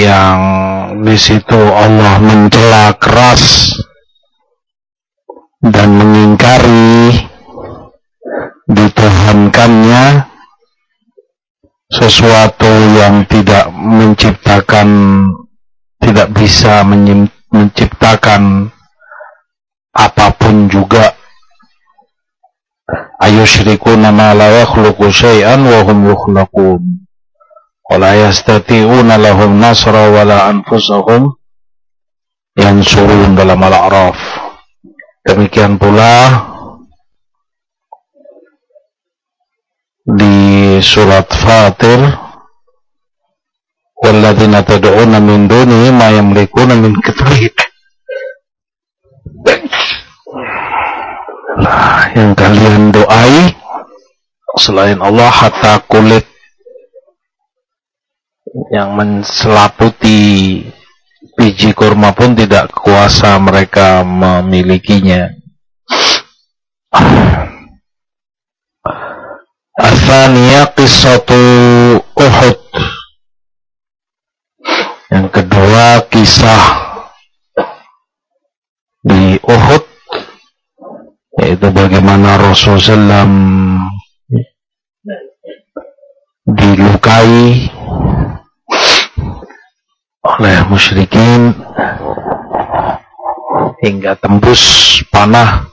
yang di situ Allah mencela keras dan mengingkari dituhankannya sesuatu yang tidak menciptakan tidak bisa menciptakan apa pun juga. Ayusyrikuna ma la yakhluqu syai'an wa hum yukhlaqun yastati'una lahum nasra wa la anfusahum yansurun dalam al-a'raf. Demikian pula di surat Fatir walladzina tad'una min dunihi ma yamlikuna min qitmir yang kalian doai selain Allah hatta kulit yang menselaputi biji kurma pun tidak kuasa mereka memilikinya. Athaniya qissatu Uhud. Yang kedua kisah di Uhud yaitu bagaimana Rasulullah SAW dilukai oleh musyrikin hingga tembus panah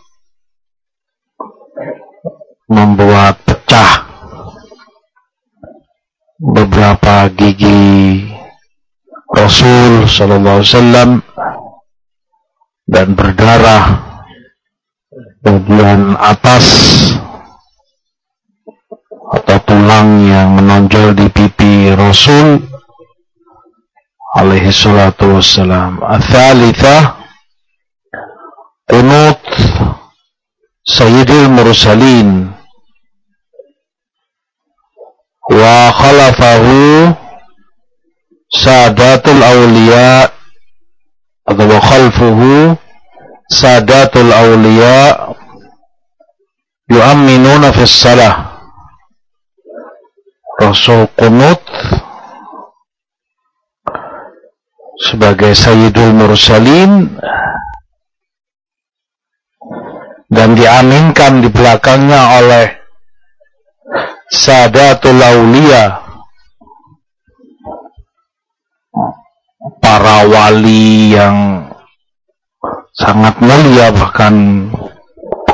membuat pecah beberapa gigi Rasul Sallallahu Alaihi Wasallam dan berdarah bagian atas atau tulang yang menonjol di pipi Rasul alaihi salatu wassalam. Ats-tsalitsah qunut Sayyidil Mursalin wa khalafahu sadatul awliya atau wa khalfuhu sadatul awliya yu'amminuna fis salah Rasul Qunut sebagai Sayyidul Mursalin dan diaminkan di belakangnya oleh Sadatul Aulia para wali yang sangat mulia bahkan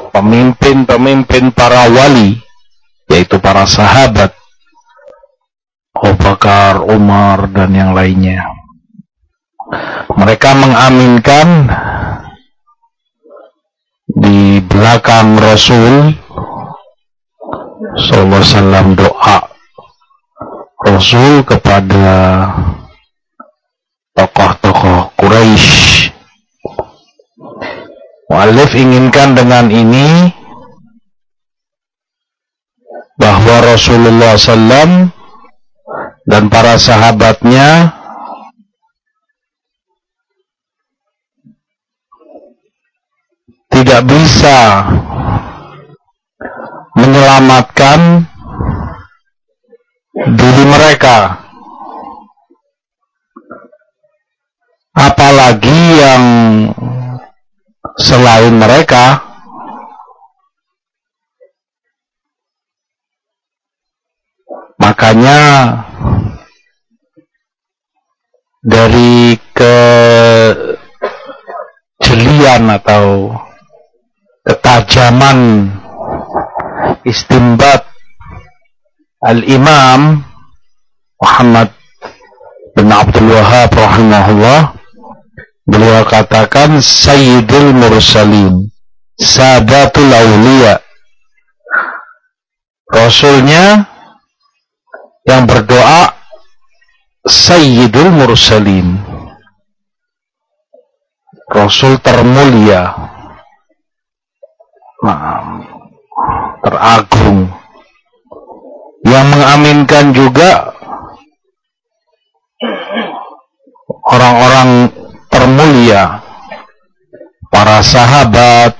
pemimpin-pemimpin para wali yaitu para sahabat Abu Bakar, Umar dan yang lainnya mereka mengaminkan di belakang Rasul Sallallahu Alaihi Wasallam doa Rasul kepada tokoh-tokoh Quraisy. Mu'alif inginkan dengan ini bahwa Rasulullah SAW dan para sahabatnya tidak bisa menyelamatkan diri mereka. Apalagi yang selain mereka. Makanya dari kejelian atau ketajaman istimbat Al-Imam Muhammad bin Abdul Wahab rahimahullah beliau katakan Sayyidul Mursalin Sadatul Aulia Rasulnya yang berdoa Sayyidul Mursalin. Rasul termulia nah, teragung. Yang mengaminkan juga orang-orang termulia para sahabat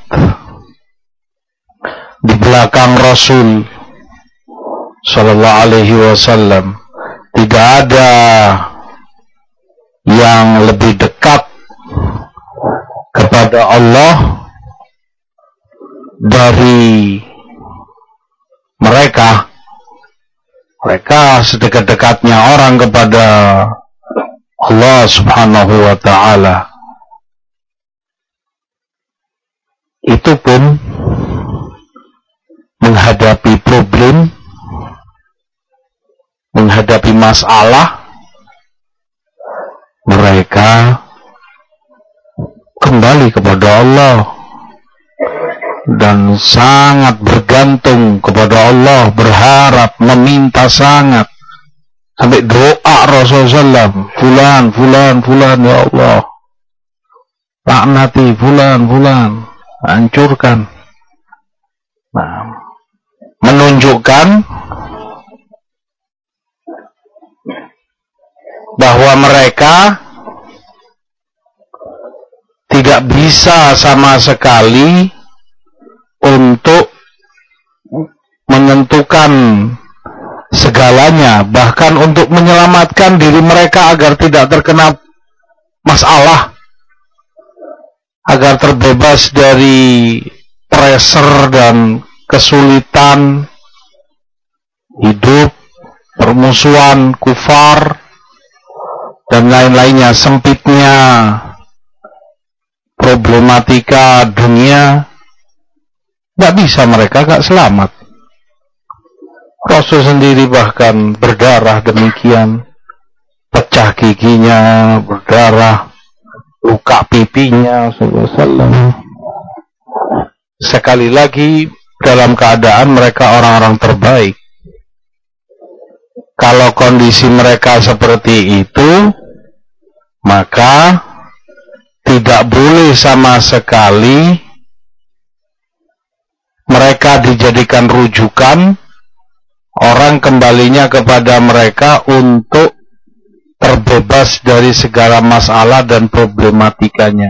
di belakang Rasul Sallallahu Alaihi Wasallam. Tidak ada yang lebih dekat kepada Allah dari mereka. Mereka sedekat-dekatnya orang kepada Allah subhanahu wa ta'ala. Itu pun menghadapi problem menghadapi masalah mereka kembali kepada Allah dan sangat bergantung kepada Allah, berharap, meminta sangat. Sampai doa Rasulullah fulan, fulan, fulan, ya Allah. Laknati, fulan, fulan, hancurkan. Nah, menunjukkan bahwa mereka tidak bisa sama sekali untuk menentukan segalanya, bahkan untuk menyelamatkan diri mereka agar tidak terkena masalah, agar terbebas dari pressure dan kesulitan hidup, permusuhan, kufar, dan lain-lainnya, sempitnya problematika dunia, Gak bisa mereka gak selamat. Rasul sendiri bahkan berdarah demikian. Pecah giginya, berdarah, luka pipinya, sallallahu Sekali lagi dalam keadaan mereka orang-orang terbaik. Kalau kondisi mereka seperti itu, maka tidak boleh sama sekali mereka dijadikan rujukan, orang kembalinya kepada mereka untuk terbebas dari segala masalah dan problematikanya.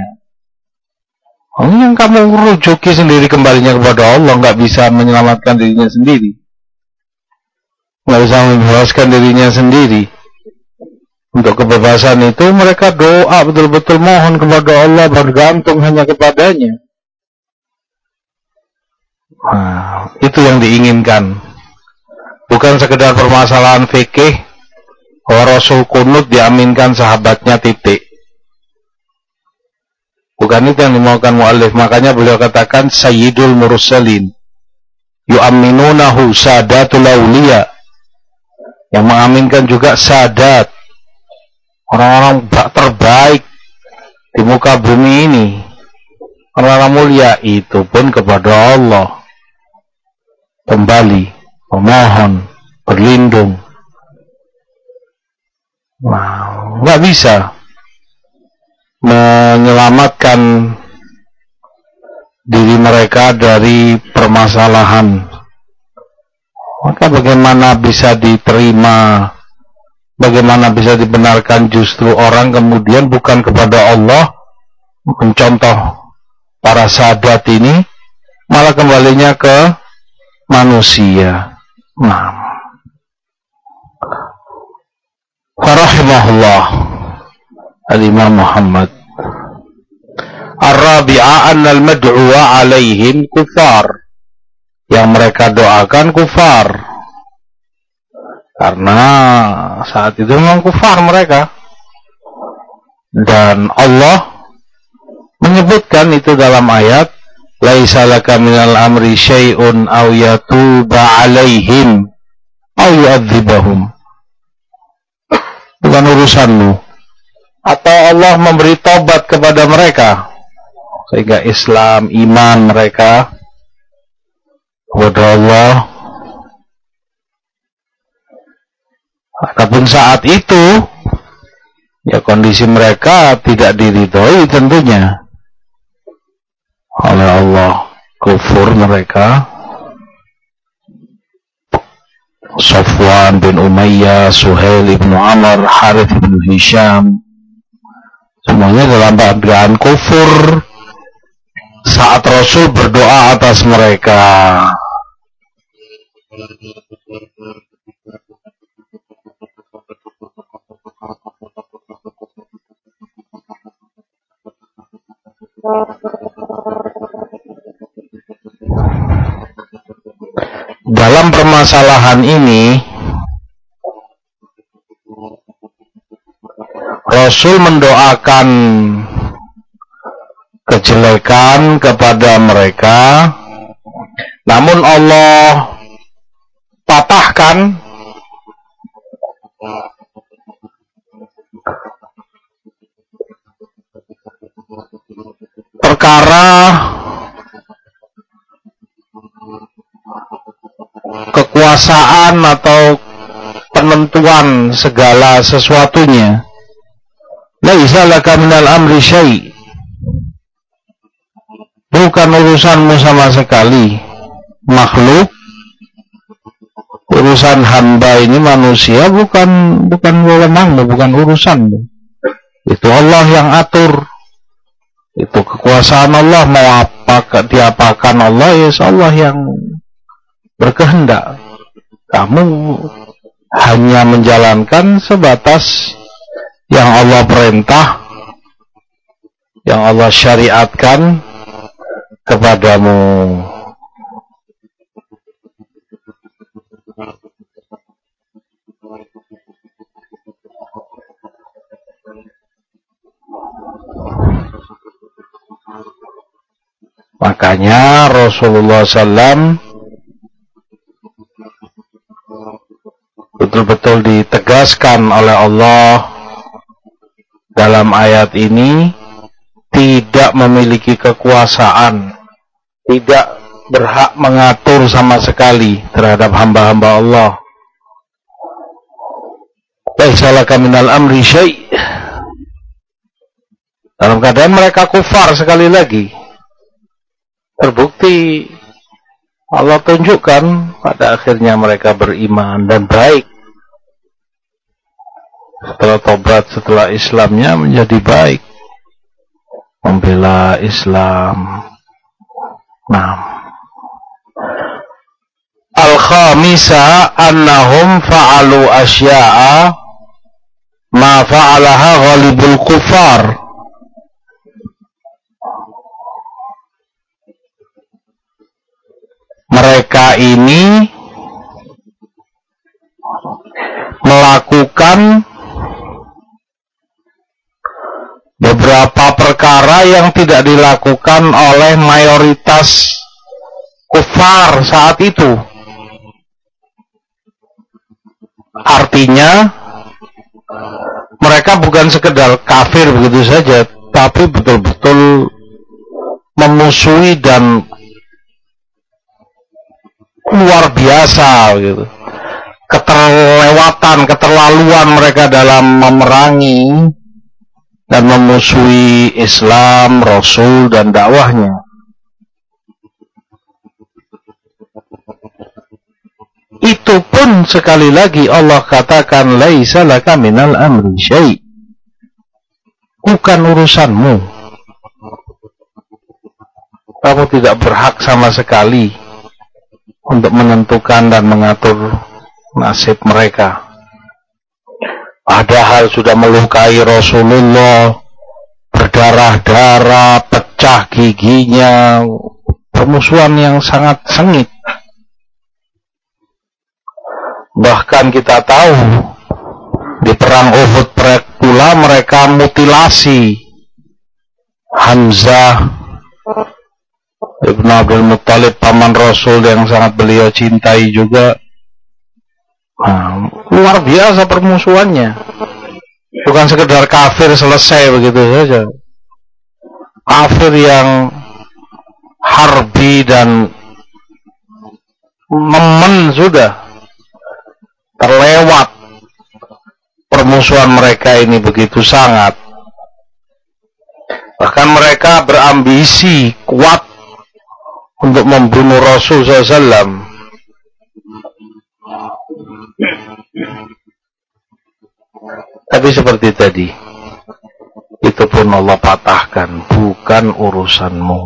Oh, yang kamu rujuki sendiri kembalinya kepada Allah, nggak bisa menyelamatkan dirinya sendiri. Nggak bisa membebaskan dirinya sendiri. Untuk kebebasan itu mereka doa betul-betul mohon kepada Allah bergantung hanya kepadanya. Nah, itu yang diinginkan. Bukan sekedar permasalahan fikih bahwa Rasul kunut diaminkan sahabatnya titik. Bukan itu yang dimaukan mu'alif. Makanya beliau katakan Sayyidul Mursalin. Yu'aminunahu sadatul awliya. Yang mengaminkan juga sadat. Orang-orang terbaik di muka bumi ini. Orang-orang mulia itu pun kepada Allah kembali, memohon, berlindung. Wow, nggak bisa menyelamatkan diri mereka dari permasalahan. Maka bagaimana bisa diterima, bagaimana bisa dibenarkan justru orang kemudian bukan kepada Allah, mencontoh para sahabat ini, malah kembalinya ke manusia. Nah. Farahimahullah. Al-Imam Muhammad. Ar-Rabi'a anna al-mad'uwa alaihim kufar. Yang mereka doakan kufar. Karena saat itu memang kufar mereka. Dan Allah menyebutkan itu dalam ayat laisa laka minal amri syai'un aw yatuba alaihim aw yu'adzibahum. Bukan urusanmu. Atau Allah memberi tobat kepada mereka. Sehingga Islam iman mereka. Kepada Allah. Adapun saat itu ya kondisi mereka tidak diridhoi tentunya oleh Allah. Kufur mereka. Sofwan bin Umayyah, Suhail bin Amr, Harith bin Hisham. Semuanya dalam keadaan kufur. Saat Rasul berdoa atas mereka dalam permasalahan ini Rasul mendoakan kejelekan kepada mereka. Namun Allah patahkan. Perkara kekuasaan atau penentuan segala sesuatunya. Laisa laka minal amri syai. Bukan urusanmu sama sekali. Makhluk urusan hamba ini manusia bukan bukan wewenangmu, bukan urusanmu. Itu Allah yang atur. Itu kekuasaan Allah mau apa diapakan Allah ya Allah yang berkehendak. Kamu hanya menjalankan sebatas yang Allah perintah, yang Allah syariatkan kepadamu. Makanya Rasulullah SAW betul-betul ditegaskan oleh Allah dalam ayat ini tidak memiliki kekuasaan, tidak berhak mengatur sama sekali terhadap hamba-hamba Allah. Laisalaka minal amri syai' Dalam keadaan mereka kufar sekali lagi terbukti Allah tunjukkan pada akhirnya mereka beriman dan baik. Setelah tobat, setelah Islamnya menjadi baik. Membela Islam. Nah. Al-khamisa annahum fa'alu asya'a ma fa'alaha ghalibul kufar. mereka ini melakukan beberapa perkara yang tidak dilakukan oleh mayoritas kufar saat itu. Artinya mereka bukan sekedar kafir begitu saja, tapi betul-betul memusuhi dan luar biasa gitu. Keterlewatan, keterlaluan mereka dalam memerangi dan memusuhi Islam, Rasul dan dakwahnya. Itu pun sekali lagi Allah katakan laisa laka minal amri syai. Bukan urusanmu. Kamu tidak berhak sama sekali untuk menentukan dan mengatur nasib mereka. Padahal sudah melukai Rasulullah, berdarah-darah, pecah giginya, permusuhan yang sangat sengit. Bahkan kita tahu di perang Uhud pula mereka mutilasi Hamzah Ibnu Abdul Muttalib paman Rasul yang sangat beliau cintai juga nah, luar biasa permusuhannya. Bukan sekedar kafir selesai begitu saja. Kafir yang harbi dan memen sudah terlewat. Permusuhan mereka ini begitu sangat. Bahkan mereka berambisi kuat untuk membunuh Rasul SAW. Tapi seperti tadi, itu pun Allah patahkan, bukan urusanmu.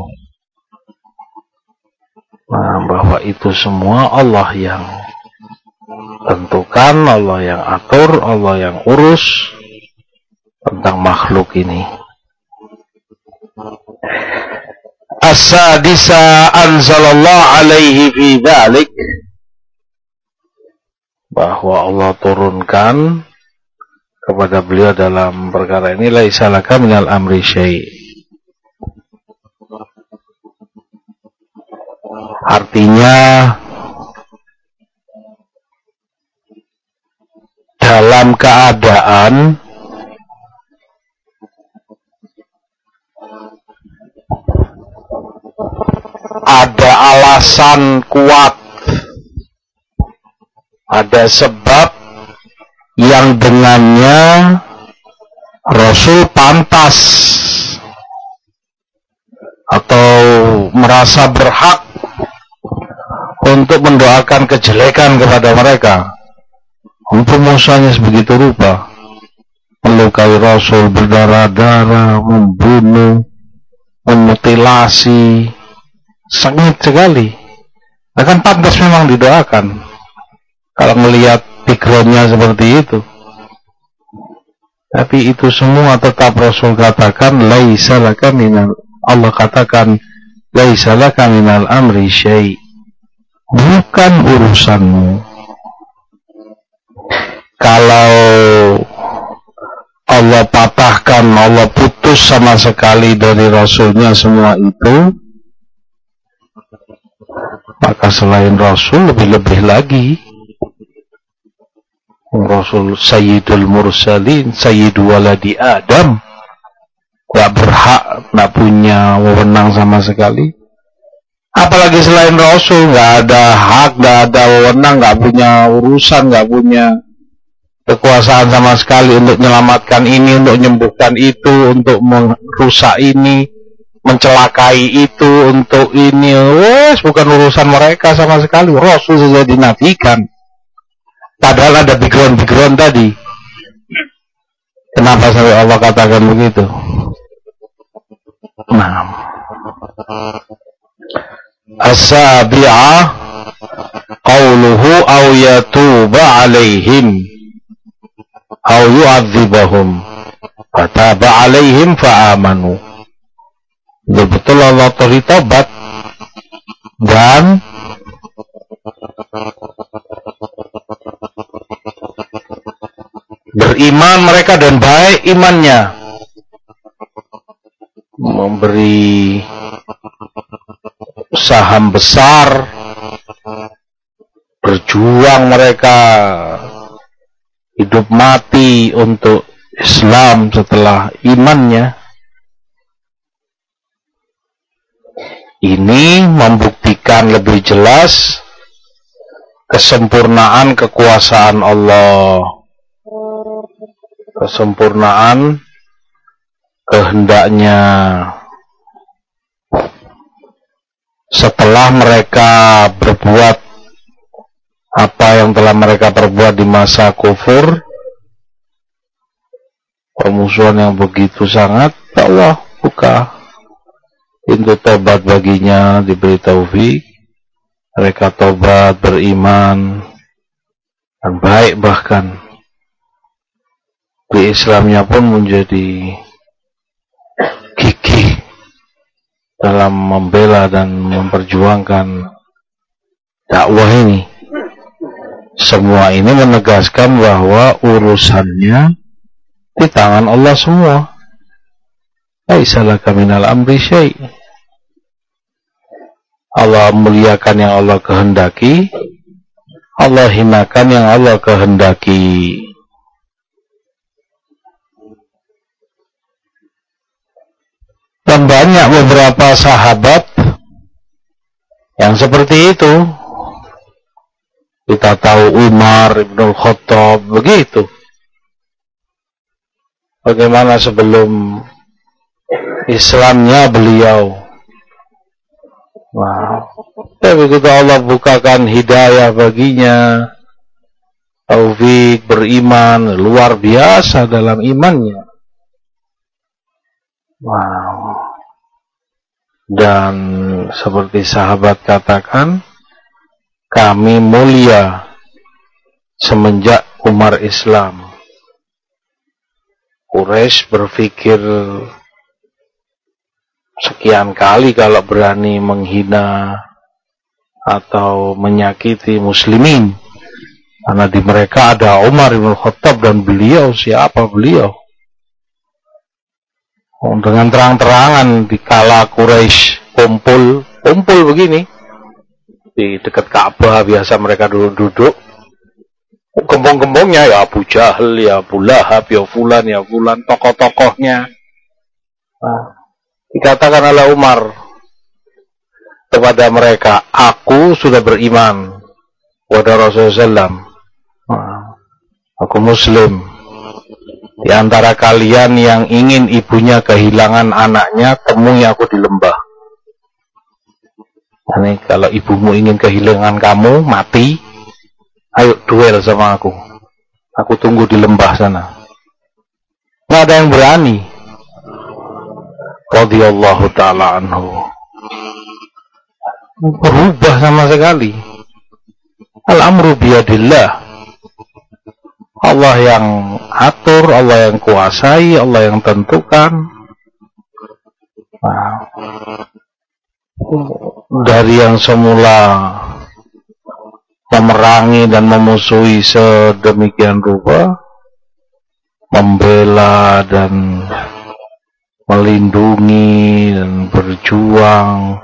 Nah, bahwa itu semua Allah yang tentukan, Allah yang atur, Allah yang urus tentang makhluk ini. As-sadisa anzalallah alaihi fi bahwa Allah turunkan kepada beliau dalam perkara ini laisa laka minal amri syai' artinya dalam keadaan ada alasan kuat ada sebab yang dengannya Rasul pantas atau merasa berhak untuk mendoakan kejelekan kepada mereka. Musanya sebegitu rupa. Melukai Rasul berdarah-darah, membunuh, memutilasi. Sangat sekali. Akan pantas memang didoakan kalau melihat backgroundnya seperti itu. Tapi itu semua tetap Rasul katakan laisa laka minal Allah katakan laisa laka minal amri syai. Bukan urusanmu. Kalau Allah patahkan Allah putus sama sekali dari Rasulnya semua itu maka selain Rasul lebih-lebih lagi Rasul Sayyidul Mursalin, Sayyidu Waladi Adam. Gak berhak, gak punya wewenang sama sekali. Apalagi selain Rasul, gak ada hak, gak ada wewenang, gak punya urusan, gak punya kekuasaan sama sekali untuk menyelamatkan ini, untuk menyembuhkan itu, untuk merusak ini, mencelakai itu, untuk ini. Wes, bukan urusan mereka sama sekali. Rasul saja dinafikan. Padahal ada background-background tadi. Kenapa sampai Allah katakan begitu? Nah. As-sabi'ah qawluhu aw yatuba alaihim aw yu'adzibahum fataba alaihim fa'amanu betul-betul Allah teritobat dan beriman mereka dan baik imannya. Memberi saham besar. Berjuang mereka. Hidup mati untuk Islam setelah imannya. Ini membuktikan lebih jelas kesempurnaan kekuasaan Allah kesempurnaan kehendaknya setelah mereka berbuat apa yang telah mereka perbuat di masa kufur permusuhan yang begitu sangat ya Allah buka pintu tobat baginya diberi taufik. Mereka tobat beriman dan baik bahkan Islamnya pun menjadi gigih dalam membela dan memperjuangkan dakwah ini. Semua ini menegaskan bahwa urusannya di tangan Allah semua. Aisyalaka minal amri syai' Allah muliakan yang Allah kehendaki, Allah hinakan yang Allah kehendaki. Dan banyak beberapa sahabat yang seperti itu. Kita tahu Umar Ibn Khattab begitu. Bagaimana sebelum Islamnya beliau. Wow. Tapi begitu Allah bukakan hidayah baginya. Taufik beriman luar biasa dalam imannya. Wow. Dan seperti sahabat katakan, kami mulia semenjak Umar Islam. Quraisy berpikir sekian kali kalau berani menghina atau menyakiti muslimin. Karena di mereka ada Umar bin Khattab dan beliau siapa beliau? Oh, dengan terang-terangan di kala Quraisy kumpul, kumpul begini di dekat Ka'bah biasa mereka duduk-duduk. Gembong-gembongnya ya Abu Jahal, ya Abu Lahab, ya Fulan, ya Fulan, tokoh-tokohnya. Nah, dikatakan oleh Umar kepada mereka, aku sudah beriman kepada Rasulullah SAW. Aku muslim. Di antara kalian yang ingin ibunya kehilangan anaknya, temui aku di lembah. Ini kalau ibumu ingin kehilangan kamu, mati, ayo duel sama aku. Aku tunggu di lembah sana. Nggak ada yang berani. Radiyallahu ta'ala anhu. Berubah sama sekali. Al-amru biyadillah. Allah yang atur, Allah yang kuasai, Allah yang tentukan. Nah, dari yang semula memerangi dan memusuhi sedemikian rupa, membela dan melindungi dan berjuang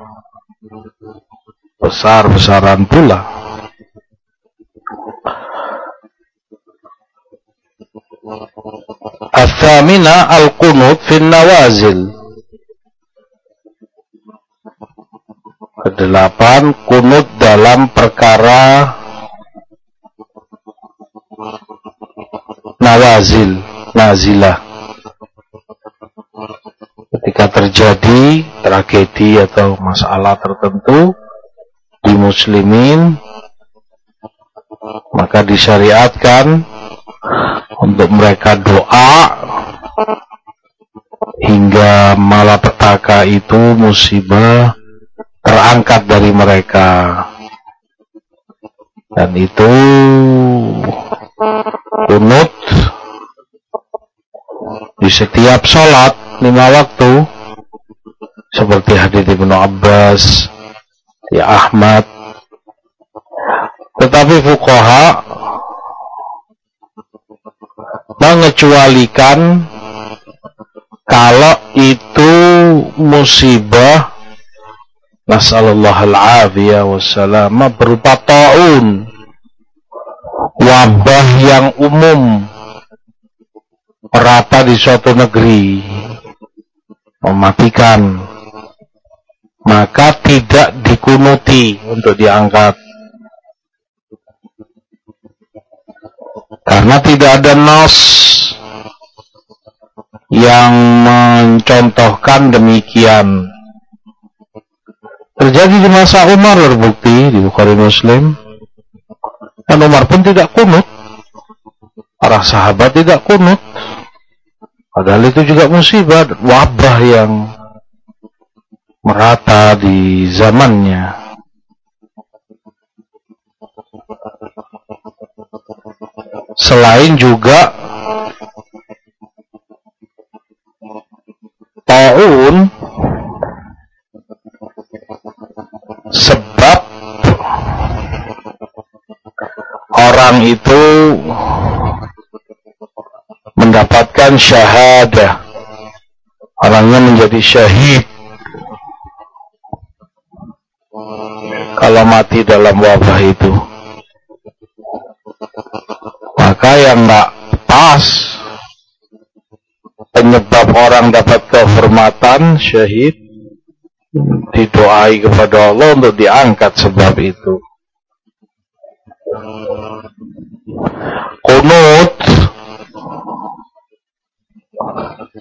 besar-besaran pula. Athamina al-qunut fin nawazil. Kedelapan, kunut dalam perkara nawazil, nazilah. Ketika terjadi tragedi atau masalah tertentu di muslimin, maka disyariatkan untuk mereka doa hingga malapetaka itu musibah terangkat dari mereka. Dan itu kunut di setiap sholat lima waktu seperti hadits Ibnu Abbas ya Ahmad. Tetapi fukoha mengecualikan kalau itu musibah. Nasallallahu al-afiyah wassalam berupa taun wabah yang umum merata di suatu negeri mematikan maka tidak dikunuti untuk diangkat Karena tidak ada nas yang mencontohkan demikian. Terjadi di masa Umar terbukti di Bukhari Muslim. Dan Umar pun tidak kunut. Para sahabat tidak kunut. Padahal itu juga musibah, wabah yang merata di zamannya. Selain juga taun sebab orang itu mendapatkan syahadah orangnya menjadi syahid. Kalau mati dalam wabah itu maka yang nggak pas. Penyebab orang dapat kehormatan syahid didoai kepada Allah untuk diangkat sebab itu. Kunut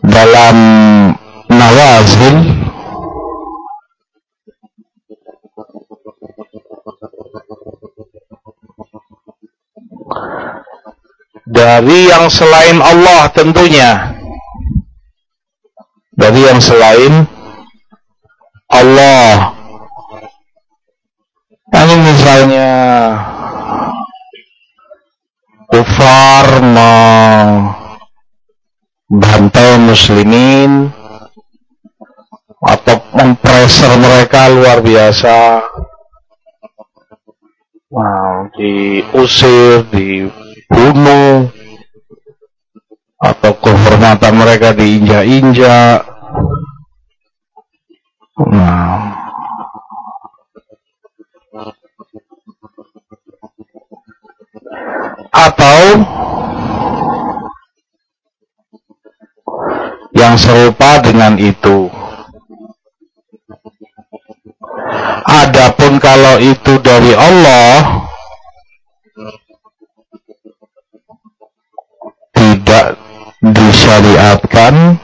dalam nawazil dari yang selain Allah tentunya. Dari yang selain Allah. Ini misalnya kufar membantai muslimin atau pressure mereka luar biasa. Wow, diusir dibunuh atau kehormatan mereka diinjak-injak nah atau yang serupa dengan itu. Adapun kalau itu dari Allah disyariatkan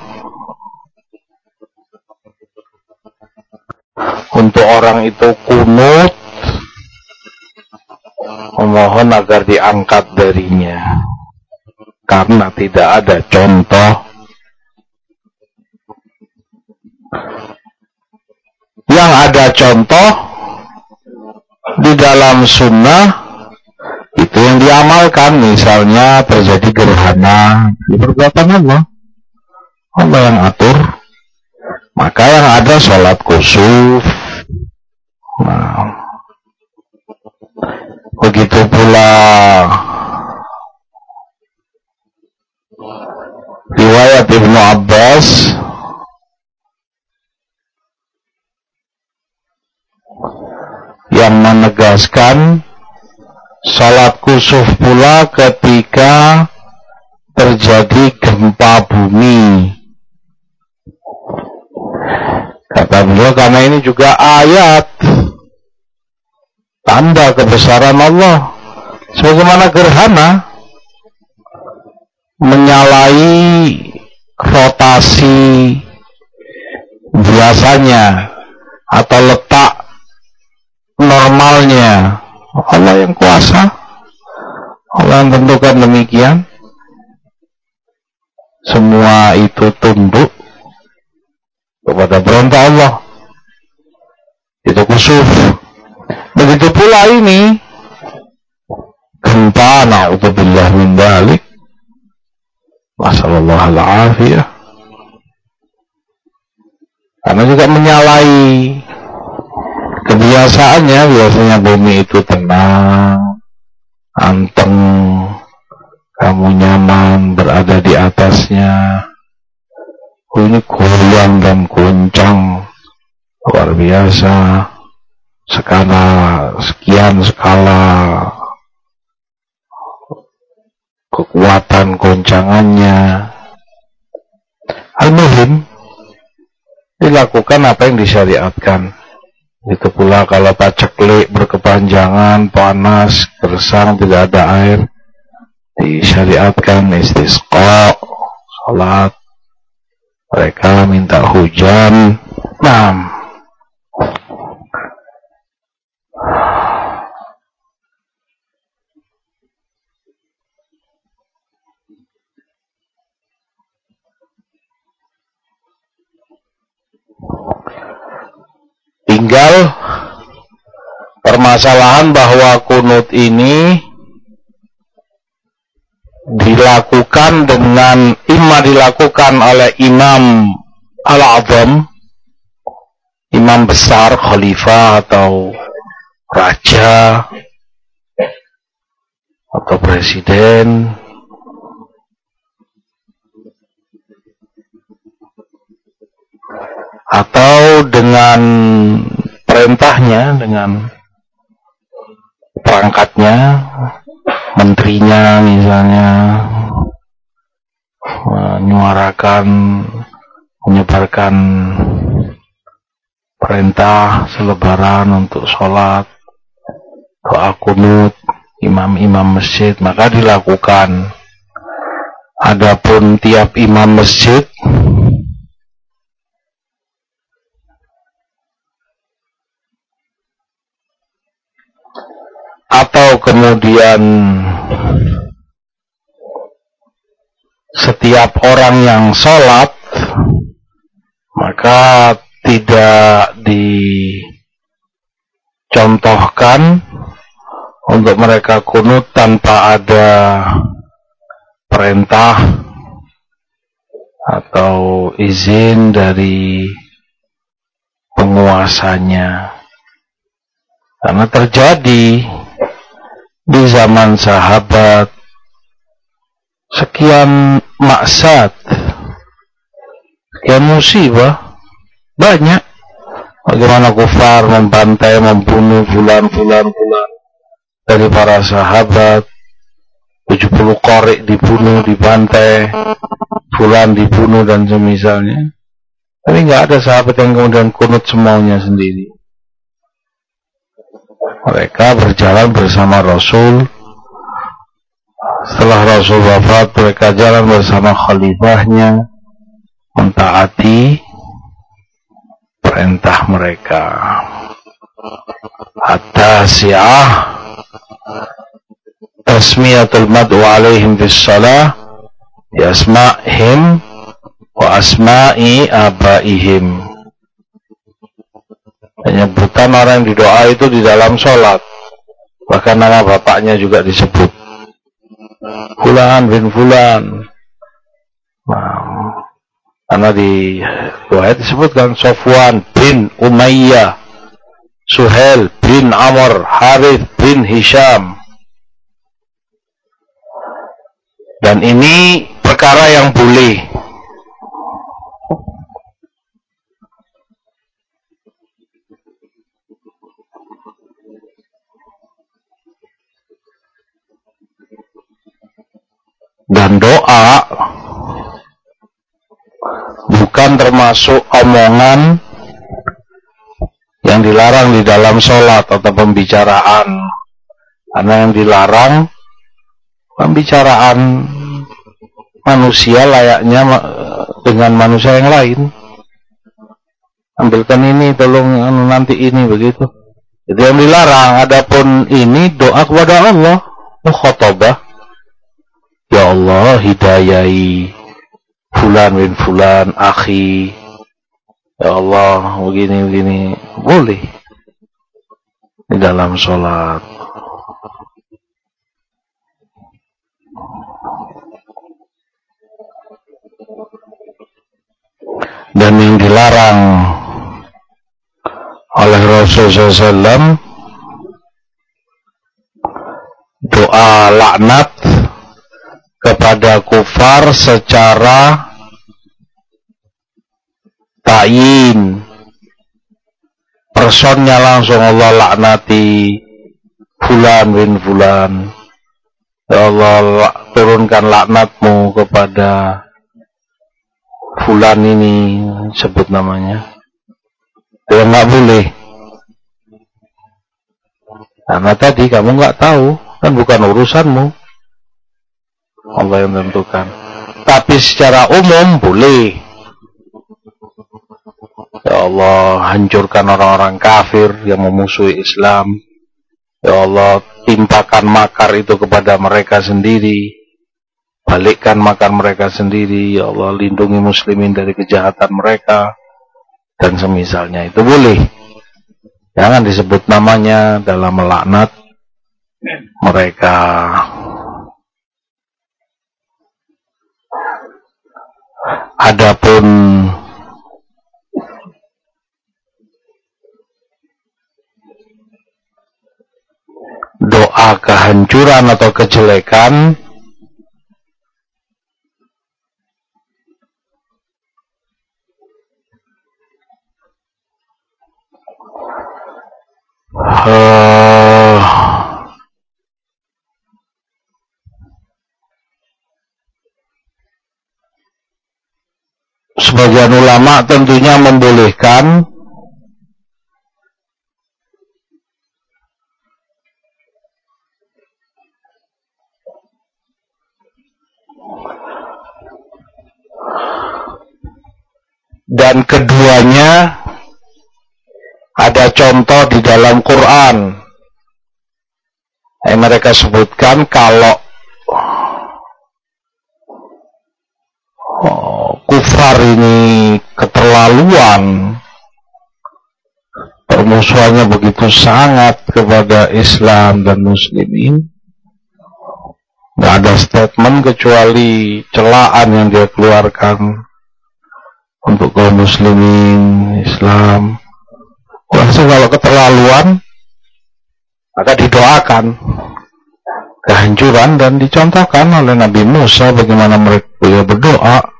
untuk orang itu kunut memohon agar diangkat darinya. Karena tidak ada contoh. Yang ada contoh di dalam sunnah diamalkan misalnya terjadi gerhana di perbuatan Allah. Allah yang atur. Maka yang ada sholat kusuf nah. Begitu pula riwayat Ibnu Abbas. Yang menegaskan salat kusuf pula ketika terjadi gempa bumi. Kata beliau karena ini juga ayat tanda kebesaran Allah sebagaimana gerhana menyalahi rotasi biasanya atau letak normalnya Allah yang kuasa Allah yang tentukan demikian semua itu tunduk kepada perintah Allah itu kusuf Begitu pula ini gempa na'udzubillah min dalik. Masallallahu al-afiyah. Karena juga menyalahi kebiasaannya biasanya bumi itu tenang, anteng, kamu nyaman berada di atasnya. Ini goyang dan goncang luar biasa. Skala sekian skala kekuatan goncangannya. Al-muhim dilakukan apa yang disyariatkan itu pula kalau paceklik berkepanjangan panas gersang tidak ada air disyariatkan istisqa salat. Mereka minta hujan nah Tinggal permasalahan bahwa kunut ini dilakukan dengan imam dilakukan oleh imam al-azam imam besar khalifah atau raja atau presiden atau dengan perintahnya dengan perangkatnya menterinya misalnya menyuarakan menyebarkan perintah selebaran untuk sholat doa kunut imam-imam masjid maka dilakukan. Adapun tiap imam masjid atau kemudian setiap orang yang sholat maka tidak dicontohkan untuk mereka kunut tanpa ada perintah atau izin dari penguasanya. Karena terjadi di zaman sahabat sekian maksat, sekian musibah, banyak. Bagaimana kufar membantai, membunuh bulan-bulan-bulan dari para sahabat, 70 korek dibunuh, dibantai, bulan dibunuh dan semisalnya. Tapi nggak ada sahabat yang kemudian kunut semaunya sendiri. Mereka berjalan bersama Rasul. Setelah Rasul wafat, mereka jalan bersama khalifahnya, mentaati perintah mereka. Hatta si'ah tasmiyatul mad'u alaihim bis salah yasma'him wa asma'i abaihim penyebutan orang yang didoa itu di dalam sholat. Bahkan nama bapaknya juga disebut. Fulan bin Fulan. Nah, karena di riwayat disebutkan Sofwan bin Umayyah Suhel bin Amr Harith bin Hisham. Dan ini perkara yang boleh dan doa bukan termasuk omongan yang dilarang di dalam sholat atau pembicaraan. Karena yang dilarang pembicaraan manusia layaknya dengan manusia yang lain. Ambilkan ini tolong anu, nanti ini begitu. Jadi yang dilarang. Adapun ini doa kepada Allah. Mukhotobah Ya Allah hidayai fulan bin fulan akhi. Ya Allah begini-begini boleh. Di dalam sholat. Dan yang dilarang oleh Rasulullah SAW doa laknat kepada kufar secara tayin. Personnya langsung Allah laknati fulan bin fulan. Ya Allah turunkan laknatmu kepada fulan ini sebut namanya. Ya nggak boleh. Karena tadi kamu nggak tahu kan bukan urusanmu Allah yang menentukan. Tapi secara umum boleh. Ya Allah, hancurkan orang-orang kafir yang memusuhi Islam. Ya Allah, timpakan makar itu kepada mereka sendiri. Balikkan makar mereka sendiri. Ya Allah, lindungi muslimin dari kejahatan mereka. Dan semisalnya itu boleh. Jangan disebut namanya dalam melaknat mereka. Adapun doa kehancuran atau kejelekan uh, sebagian ulama tentunya membolehkan. Dan keduanya ada contoh di dalam Quran. Yang mereka sebutkan kalau kufar ini keterlaluan. Permusuhannya begitu sangat kepada Islam dan muslimin. Nggak ada statement kecuali celaan yang dia keluarkan untuk kaum muslimin Islam. Langsung kalau keterlaluan maka didoakan kehancuran dan dicontohkan oleh Nabi Musa bagaimana mereka berdoa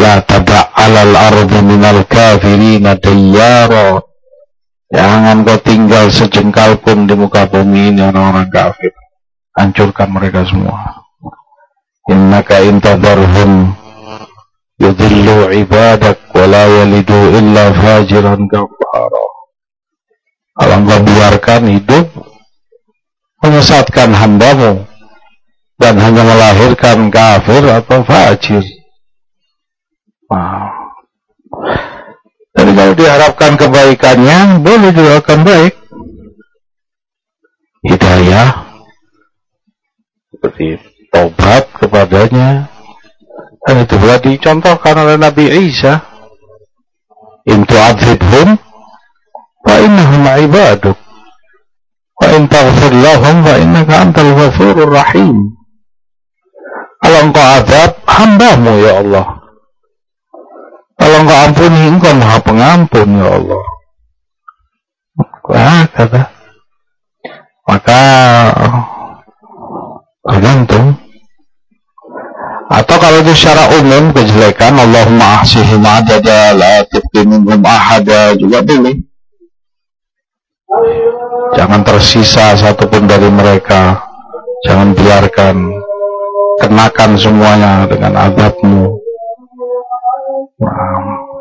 La tada' alal ardi minal kafirina dayyara Jangan kau tinggal sejengkal pun di muka bumi ini orang-orang kafir. Hancurkan mereka semua. Innaka intadarhum yudhillu ibadak wa la yalidu illa fajiran kafara. Kalau biarkan hidup, menyesatkan hambamu dan hanya melahirkan kafir atau fajir. Wow. Jadi kalau diharapkan kebaikannya, boleh didoakan baik. Hidayah, seperti tobat kepadanya. Dan itu juga dicontohkan oleh Nabi Isa. Intu adzibhum, fa innahum ibaduk. Wa in lahum fa innaka antal ghafurur rahim. Kalau engkau azab hambamu ya Allah. Kalau engkau ampuni, engkau maha pengampun ya Allah. Wah, kata. Maka tergantung. Atau kalau itu secara umum kejelekan Allahumma ahsihim adada la tibqi minhum ahada juga boleh. Jangan tersisa satupun dari mereka. Jangan biarkan kenakan semuanya dengan azabmu. Wow.